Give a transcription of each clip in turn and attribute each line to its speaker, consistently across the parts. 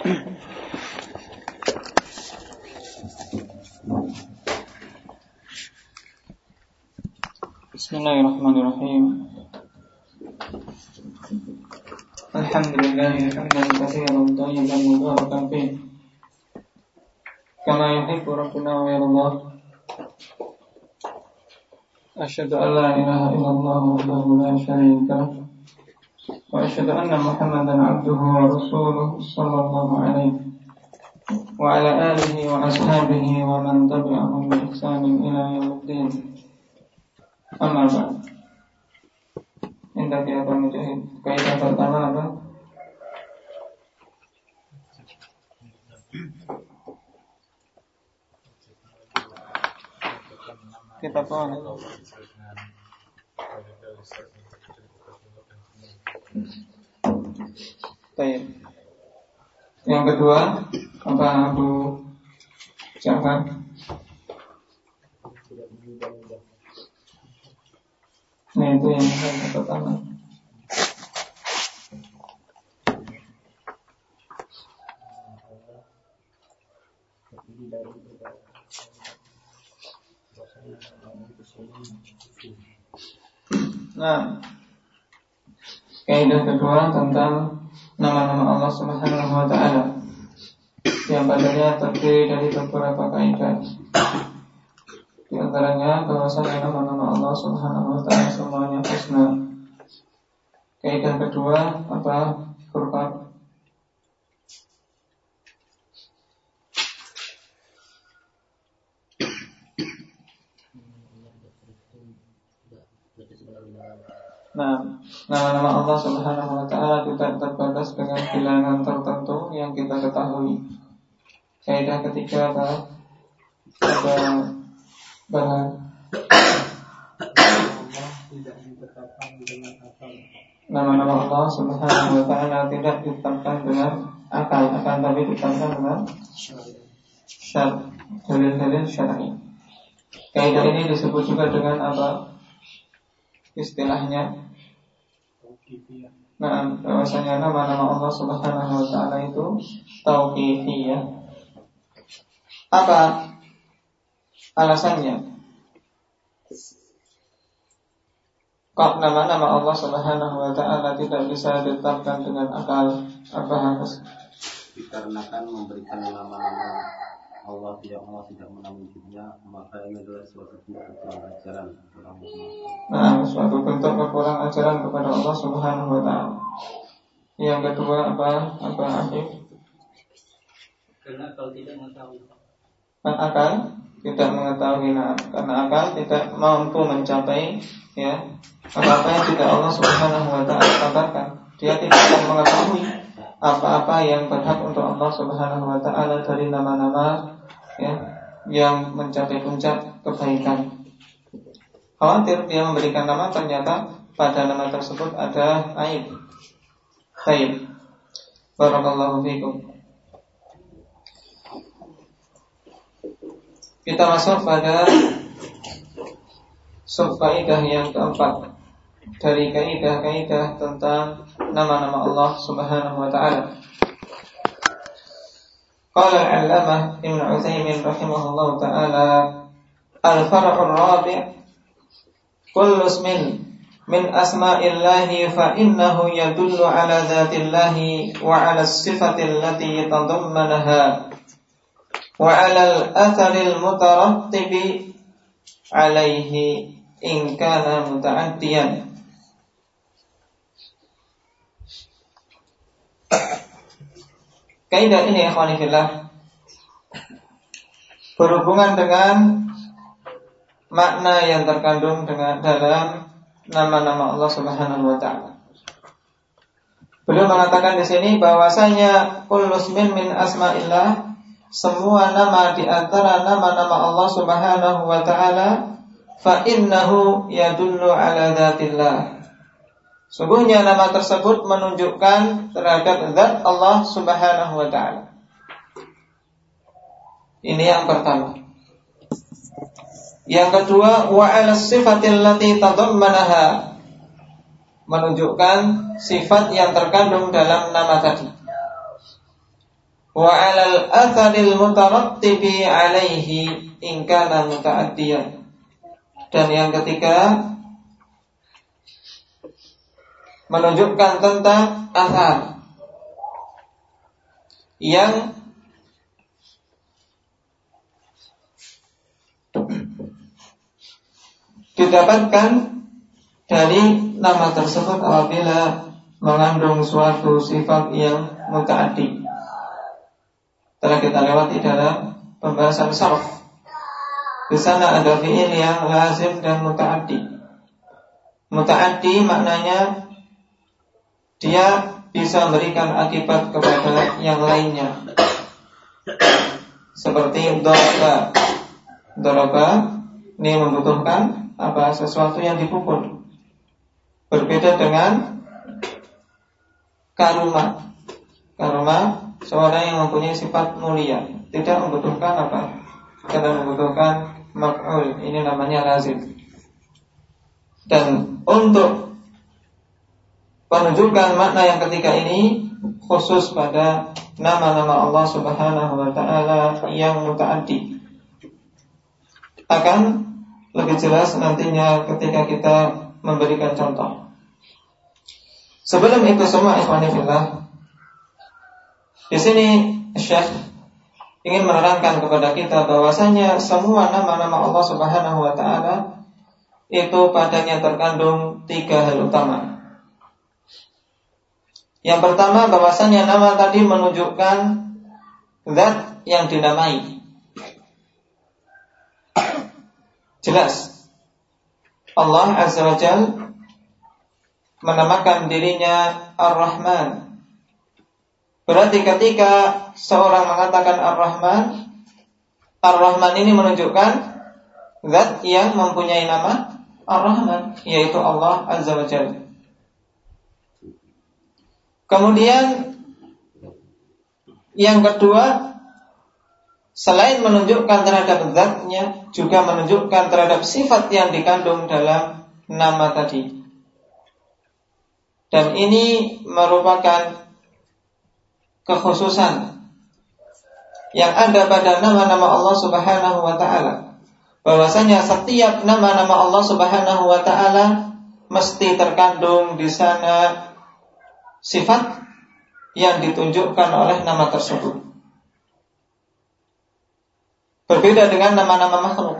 Speaker 1: Bismillahirrahmanirrahim. Alhamdulillah hamdan katsiran thayyiban mubarakan fih. Kama yuhibbu rabbuna wa yardah. Asyhadu an la ilaha illallah wahdahu la syarika wa asyhadu anna Muhammadan abduhu wa rasuluhu sallallahu alaihi wa ala alihi wa ashabihi wa man tabi'ahum bi ihsanin ila yaumiddin. Amma ba'd. Indah kita mujahid. Kaidah pertama apa? Kita apa? Baik. Yang kedua apa Abu Ja'far? Nah itu yang pertama. Nah, kaidah kedua tentang nama-nama Allah Subhanahu wa taala yang padanya terdiri dari beberapa kaidah. Di antaranya bahwasanya nama-nama Allah Subhanahu wa taala semuanya husna. Kaidah kedua apa? Furqan Nah, nama-nama Allah Subhanahu wa taala tidak terbatas dengan bilangan tertentu yang kita ketahui. Kaidah ketiga apa? Ada bahan Nama-nama Allah Subhanahu wa taala tidak ditetapkan dengan akal, akan tapi ditetapkan dengan syar, dalil-dalil syar'i. Kaidah ini disebut juga dengan apa? istilahnya Nah, bahwasanya nama-nama Allah Subhanahu wa taala itu tauqifiyah. Apa alasannya? Kok nama-nama Allah Subhanahu wa taala tidak bisa ditetapkan dengan akal? Apa harus?
Speaker 2: Dikarenakan memberikan nama-nama Allah tidak Allah tidak menunjuknya maka ini adalah suatu bentuk kekurangan ajaran
Speaker 1: Nah, suatu bentuk kekurangan ajaran kepada Allah Subhanahu wa taala. Yang kedua apa? Apa Afif?
Speaker 3: Karena kalau tidak mengetahui.
Speaker 1: Kan akal tidak mengetahui nah, karena akal tidak mampu mencapai ya apa-apa yang tidak Allah Subhanahu wa taala katakan. Dia tidak akan mengetahui apa-apa yang berhak untuk Allah Subhanahu wa taala dari nama-nama ya yang mencapai puncak kebaikan. Khawatir dia memberikan nama ternyata pada nama tersebut ada aib. Baik. Barakallahu fikum. Kita masuk pada sub kaidah yang keempat dari kaidah-kaidah tentang nama-nama Allah Subhanahu wa taala. Qala al-'allamah Ibnu Utsaimin rahimahullah taala al-far'u ar-rabi' kullu ismin min asma'illahi fa innahu yadullu ala dzatillahi wa ala sifati allati yatadammanaha wa ala al-athari al-mutarattibi alaihi in kana muta'addiyan Kaidah ini ya fillah berhubungan dengan makna yang terkandung dengan dalam nama-nama Allah Subhanahu wa taala. Beliau mengatakan di sini bahwasanya kullu min asma'illah semua nama di antara nama-nama Allah Subhanahu wa taala fa innahu yadullu ala dzatillah Sungguhnya nama tersebut menunjukkan terhadap zat Allah Subhanahu wa taala. Ini yang pertama. Yang kedua, wa 'ala sifatil lati tadammanaha menunjukkan sifat yang terkandung dalam nama tadi. wa 'alal atharil mutarattibi 'alaihi in kana muta'addiyan. Dan yang ketiga menunjukkan tentang asar yang didapatkan dari nama tersebut apabila mengandung suatu sifat yang mutaaddi. Telah kita lewati dalam pembahasan sarf. Di sana ada fiil yang lazim dan mutaaddi. Mutaaddi maknanya dia bisa memberikan akibat kepada yang lainnya. Seperti doroba. Doroba ini membutuhkan apa sesuatu yang dipukul. Berbeda dengan karuma. Karuma seorang yang mempunyai sifat mulia, tidak membutuhkan apa? Karena membutuhkan mak'ul. Ini namanya lazim. Dan untuk menunjukkan makna yang ketiga ini khusus pada nama-nama Allah Subhanahu wa taala yang mutaaddi. Akan lebih jelas nantinya ketika kita memberikan contoh. Sebelum itu semua ikhwanifillah Di sini Syekh ingin menerangkan kepada kita bahwasanya semua nama-nama Allah Subhanahu wa taala itu padanya terkandung tiga hal utama. Yang pertama bahwasanya nama tadi menunjukkan zat yang dinamai. Jelas. Allah Azza wa Jal menamakan dirinya Ar-Rahman. Berarti ketika seorang mengatakan Ar-Rahman Ar-Rahman ini menunjukkan Zat yang mempunyai nama Ar-Rahman Yaitu Allah Azza wa Jal Kemudian Yang kedua selain menunjukkan terhadap zatnya juga menunjukkan terhadap sifat yang dikandung dalam nama tadi. Dan ini merupakan kekhususan yang ada pada nama-nama Allah Subhanahu wa taala. Bahwasanya setiap nama-nama Allah Subhanahu wa taala mesti terkandung di sana sifat yang ditunjukkan oleh nama tersebut. Berbeda dengan nama-nama makhluk.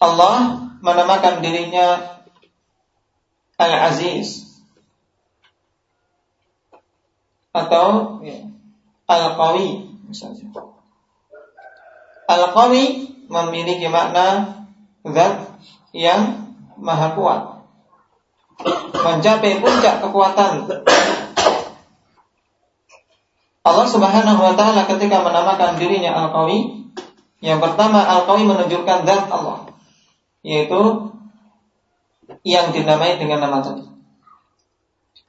Speaker 1: Allah menamakan dirinya Al-Aziz atau Al-Qawi misalnya. Al-Qawi memiliki makna zat yang maha kuat. Mencapai puncak kekuatan Allah Subhanahu wa taala ketika menamakan dirinya Al-Qawi, yang pertama Al-Qawi menunjukkan zat Allah, yaitu yang dinamai dengan nama tadi.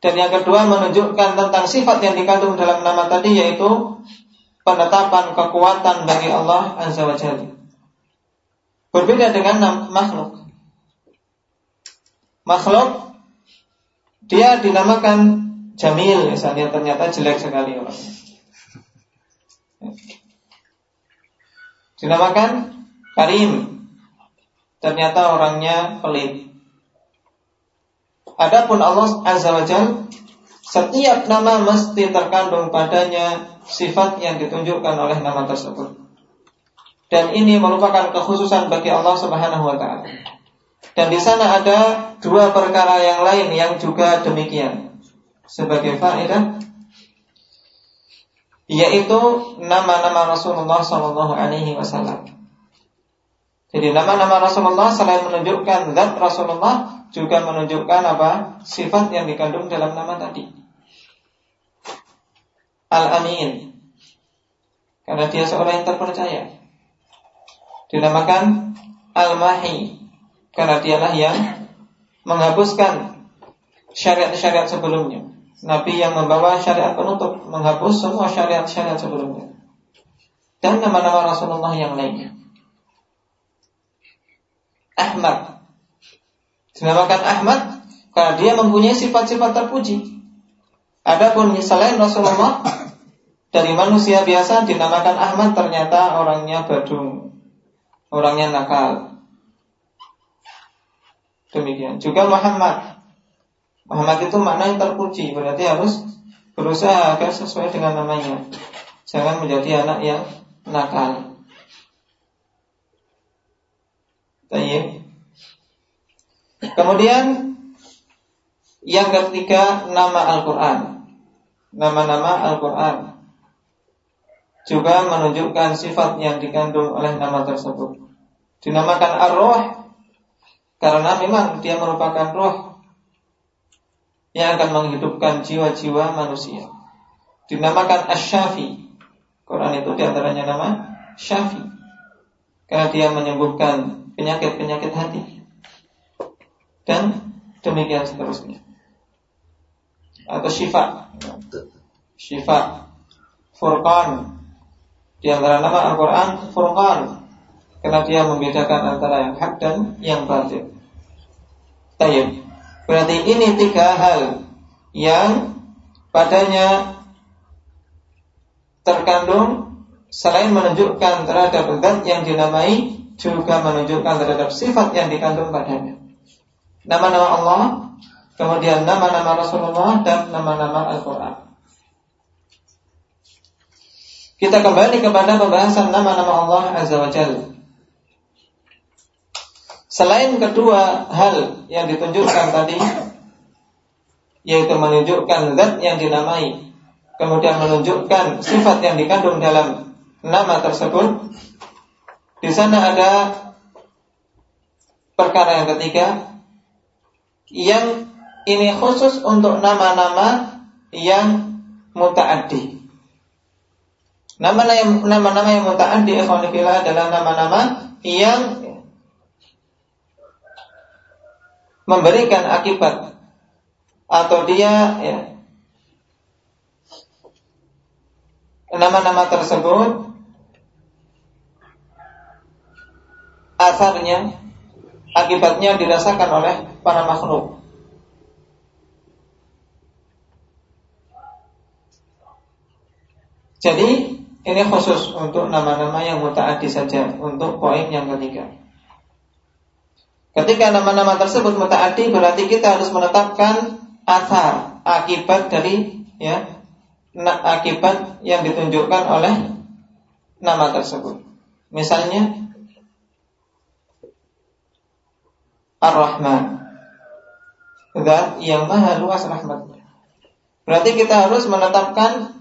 Speaker 1: Dan yang kedua menunjukkan tentang sifat yang dikandung dalam nama tadi yaitu penetapan kekuatan bagi Allah Azza wa Jalla. Berbeda dengan makhluk. Makhluk dia dinamakan Jamil misalnya ternyata jelek sekali orangnya. Dinamakan Karim. Ternyata orangnya pelit. Adapun Allah Azza wa Jal, setiap nama mesti terkandung padanya sifat yang ditunjukkan oleh nama tersebut. Dan ini merupakan kekhususan bagi Allah Subhanahu wa taala. Dan di sana ada dua perkara yang lain yang juga demikian. Sebagai faedah yaitu nama-nama Rasulullah Shallallahu Alaihi Wasallam. Jadi nama-nama Rasulullah selain menunjukkan zat Rasulullah juga menunjukkan apa sifat yang dikandung dalam nama tadi. Al-Amin karena dia seorang yang terpercaya. Dinamakan Al-Mahi karena dialah yang menghapuskan syariat-syariat sebelumnya. Nabi yang membawa syariat penutup menghapus semua syariat-syariat sebelumnya dan nama-nama Rasulullah yang lainnya. Ahmad dinamakan Ahmad karena dia mempunyai sifat-sifat terpuji. Adapun selain Rasulullah dari manusia biasa dinamakan Ahmad ternyata orangnya badung, orangnya nakal. Demikian. Juga Muhammad. Muhammad itu makna yang terpuji, berarti harus berusaha agar sesuai dengan namanya. Jangan menjadi anak yang nakal. Tayyib. Kemudian yang ketiga nama Al-Quran. Nama-nama Al-Quran juga menunjukkan sifat yang dikandung oleh nama tersebut. Dinamakan Ar-Ruh karena memang dia merupakan roh yang akan menghidupkan jiwa-jiwa manusia. Dinamakan Asy-Syafi. Quran itu di antaranya nama Syafi. Karena dia menyembuhkan penyakit-penyakit hati. Dan demikian seterusnya. Atau syifa. Syifa. Furqan di antara nama Al-Quran Furqan Karena dia membedakan antara yang hak dan yang batil. Tayyip Berarti ini tiga hal Yang padanya Terkandung Selain menunjukkan terhadap zat yang dinamai Juga menunjukkan terhadap sifat yang dikandung padanya. Nama-nama Allah Kemudian nama-nama Rasulullah Dan nama-nama Al-Quran. Kita kembali kepada pembahasan nama-nama Allah Azza wa Jalla. Selain kedua hal yang ditunjukkan tadi, yaitu menunjukkan zat yang dinamai, kemudian menunjukkan sifat yang dikandung dalam nama tersebut, di sana ada perkara yang ketiga, yang ini khusus untuk nama-nama yang mutaaddi. Nama-nama yang muta'addi ikhwanifillah adalah nama-nama yang memberikan akibat atau dia ya, nama-nama tersebut asarnya akibatnya dirasakan oleh para makhluk. Jadi ini khusus untuk nama-nama yang mutaati saja untuk poin yang ketiga. Ketika nama-nama tersebut mutaati berarti kita harus menetapkan asar akibat dari ya akibat yang ditunjukkan oleh nama tersebut. Misalnya Ar-Rahman Zat yang maha luas rahmatnya Berarti kita harus menetapkan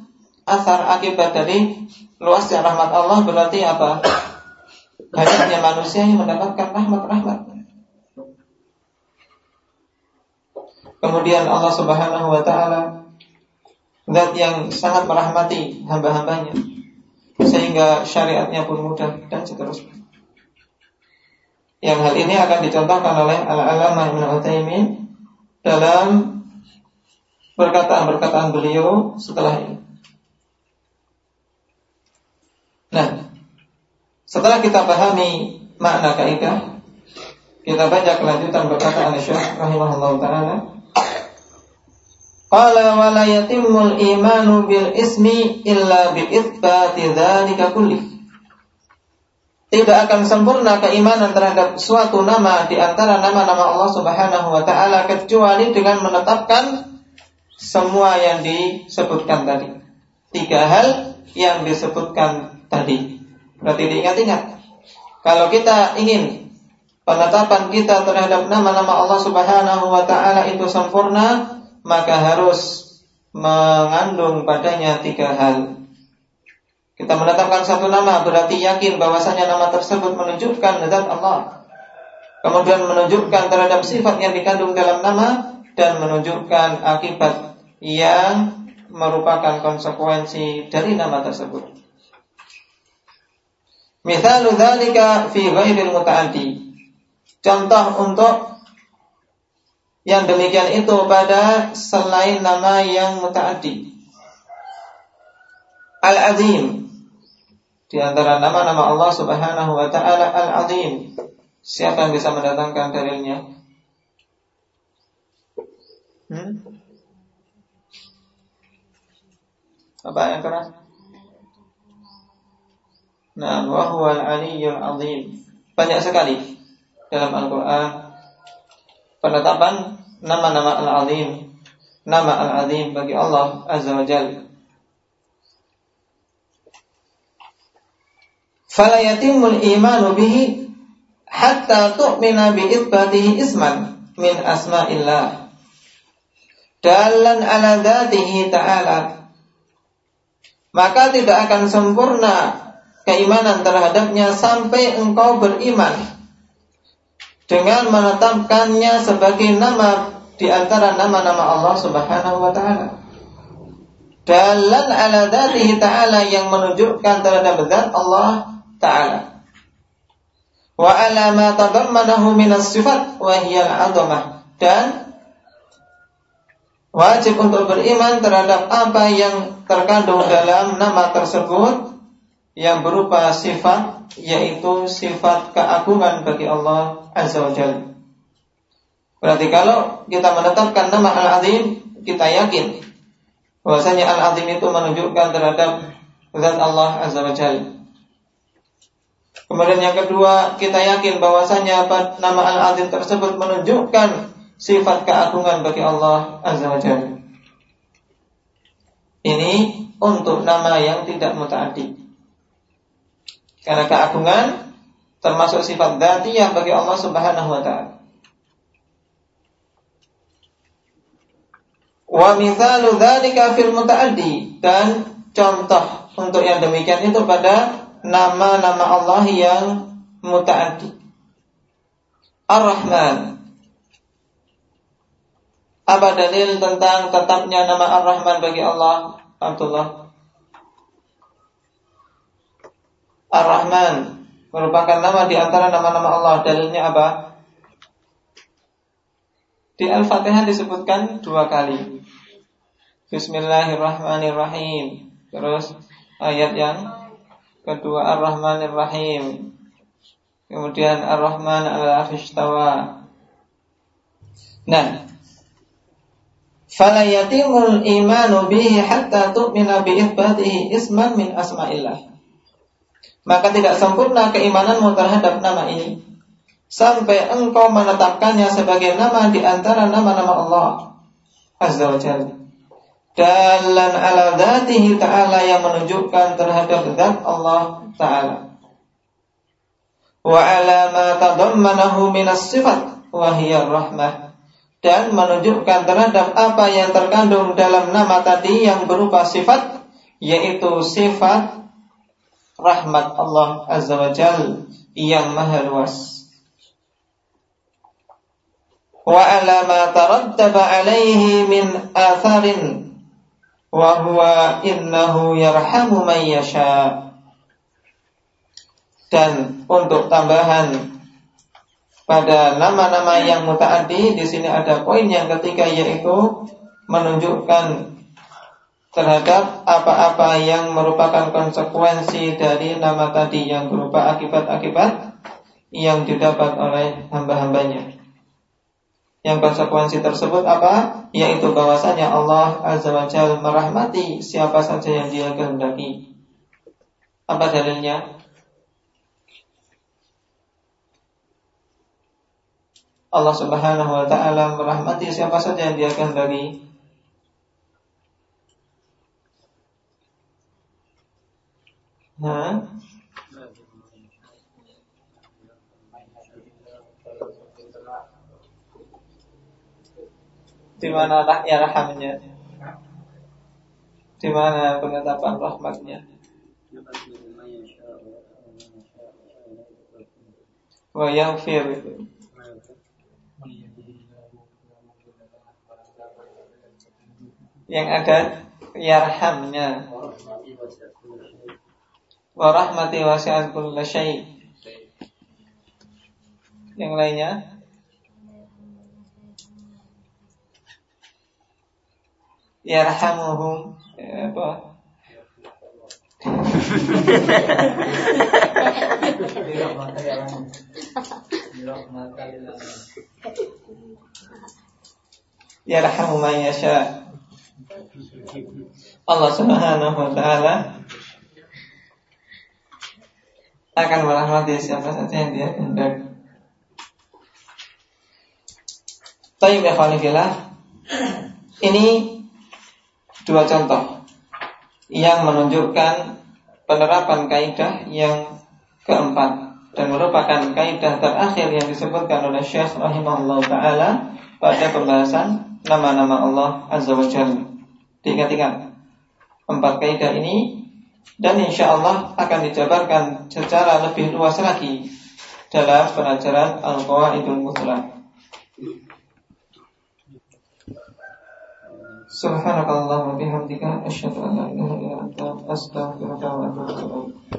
Speaker 1: asar akibat dari luasnya rahmat Allah berarti apa? Banyaknya manusia yang mendapatkan rahmat-rahmat. Kemudian Allah Subhanahu wa taala zat yang sangat merahmati hamba-hambanya sehingga syariatnya pun mudah dan seterusnya. Yang hal ini akan dicontohkan oleh Al-Alamah Ibn Utsaimin dalam perkataan-perkataan beliau setelah ini. Nah, setelah kita pahami makna kaidah, kita baca kelanjutan perkataan Syekh rahimahullah taala. Qala wa la yatimmul imanu bil ismi illa bi itsbati dzalika kulli. Tidak akan sempurna keimanan terhadap suatu nama di antara nama-nama Allah Subhanahu wa taala kecuali dengan menetapkan semua yang disebutkan tadi. Tiga hal yang disebutkan tadi. Berarti diingat-ingat. Kalau kita ingin penetapan kita terhadap nama-nama Allah Subhanahu wa taala itu sempurna, maka harus mengandung padanya tiga hal. Kita menetapkan satu nama berarti yakin bahwasanya nama tersebut menunjukkan zat Allah. Kemudian menunjukkan terhadap sifat yang dikandung dalam nama dan menunjukkan akibat yang merupakan konsekuensi dari nama tersebut. Dzalika fi ghairil muta'addi. Contoh untuk yang demikian itu pada selain nama yang muta'addi. Al-Azim. Di antara nama-nama Allah Subhanahu wa taala Al-Azim. Siapa yang bisa mendatangkan dalilnya? Hmm? Apa yang keras? Nah, wa huwal aliyyul azim. Banyak sekali dalam Al-Qur'an penetapan nama-nama Al-Azim, nama Al-Azim bagi Allah Azza wa Jalla. Fala yatimul imanu bihi hatta tu'mina bi itsbatihi isman min asma'illah. Dalan ala dzatihi ta'ala. Maka tidak akan sempurna keimanan terhadapnya sampai engkau beriman dengan menetapkannya sebagai nama di antara nama-nama Allah Subhanahu wa taala. Dalan ala dzatihi ta'ala yang menunjukkan terhadap zat Allah taala. Wa ala ma tadammanahu min as-sifat wa hiya al-'azamah dan wajib untuk beriman terhadap apa yang terkandung dalam nama tersebut yang berupa sifat yaitu sifat keagungan bagi Allah Azza wa Jalla. Berarti kalau kita menetapkan nama Al-Azim, kita yakin bahwasanya Al-Azim itu menunjukkan terhadap zat Allah Azza wa Jalla. Kemudian yang kedua, kita yakin bahwasanya nama Al-Azim tersebut menunjukkan sifat keagungan bagi Allah Azza wa Jalla. Ini untuk nama yang tidak mutaaddi. Karena keagungan termasuk sifat yang bagi Allah Subhanahu wa taala. Wa mithalu dzalika fil muta'addi dan contoh untuk yang demikian itu pada nama-nama Allah yang muta'addi. Ar-Rahman. Apa dalil tentang tetapnya nama Ar-Rahman bagi Allah? Abdullah. Ar-Rahman merupakan nama di antara nama-nama Allah. Dalilnya apa? Di Al-Fatihah disebutkan dua kali. Bismillahirrahmanirrahim. Terus ayat yang kedua Ar-Rahmanirrahim. Kemudian Ar-Rahman al-Arshistawa. Nah, fala yatimul imanu bihi hatta tu'mina bi isman min asma'illah maka tidak sempurna keimananmu terhadap nama ini sampai engkau menetapkannya sebagai nama di antara nama-nama Allah Azza wa Jalla. Dalan ala dhatihi ta'ala yang menunjukkan terhadap zat Allah ta'ala. Wa ala ma tadammanahu minas sifat wa hiya rahmah. Dan menunjukkan terhadap apa yang terkandung dalam nama tadi yang berupa sifat, yaitu sifat rahmat Allah Azza wa Jal yang maha luas. Wa ala ma tarattaba alaihi min atharin wa huwa innahu yarhamu man yasha. Dan untuk tambahan pada nama-nama yang mutaaddi di sini ada poin yang ketiga yaitu menunjukkan terhadap apa-apa yang merupakan konsekuensi dari nama tadi yang berupa akibat-akibat yang didapat oleh hamba-hambanya. Yang konsekuensi tersebut apa? Yaitu bahwasanya Allah Azza wa Jalla merahmati siapa saja yang dia kehendaki. Apa dalilnya? Allah Subhanahu wa taala merahmati siapa saja yang dia kehendaki Nah. Di mana ya rahmatnya? Di mana penetapan rahmatnya? Wa yaghfir Yang ada yarhamnya wa rahmati wasi'at kulla syai. Yang lainnya? Yarhamuhum ya, apa? Yarhamu man yasha. Allah Subhanahu wa taala akan merahmati siapa saja yang dia kehendaki. Tayyib ya Ini dua contoh yang menunjukkan penerapan kaidah yang keempat dan merupakan kaidah terakhir yang disebutkan oleh Syekh rahimahullah taala pada pembahasan nama-nama Allah azza wa jalla. Diingat-ingat empat kaidah ini dan insya Allah akan dijabarkan secara lebih luas lagi dalam pelajaran Al-Qawaidul Mutlaq. Subhanakallahumma bihamdika asyhadu an la ilaha illa anta astaghfiruka wa atubu ilaik.